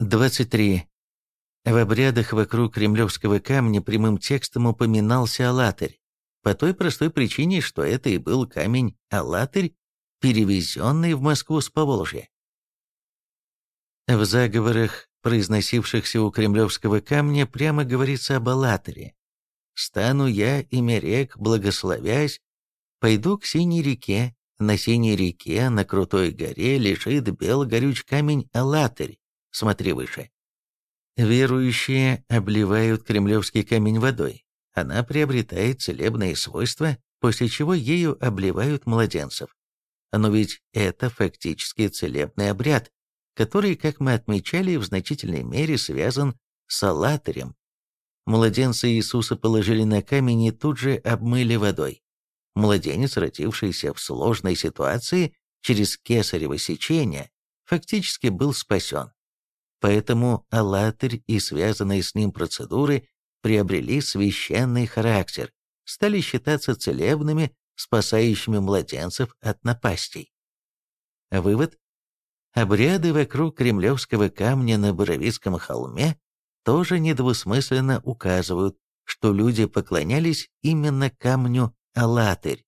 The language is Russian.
23. В обрядах вокруг кремлевского камня прямым текстом упоминался Алатырь, по той простой причине, что это и был камень Алатырь, перевезенный в Москву с Поволжья. В заговорах, произносившихся у кремлевского камня, прямо говорится об Алатыре. «Стану я, имя рек, благословясь, пойду к синей реке, на синей реке, на крутой горе лежит бел горюч камень Алатырь, смотри выше». Верующие обливают кремлевский камень водой. Она приобретает целебные свойства, после чего ею обливают младенцев. Но ведь это фактически целебный обряд, который, как мы отмечали, в значительной мере связан с аллатарем. Младенца Иисуса положили на камень и тут же обмыли водой. Младенец, родившийся в сложной ситуации через кесарево сечение, фактически был спасен. Поэтому аллатырь и связанные с ним процедуры приобрели священный характер, стали считаться целебными, спасающими младенцев от напастей. Вывод. Обряды вокруг кремлевского камня на Боровицком холме тоже недвусмысленно указывают, что люди поклонялись именно камню Алатырь.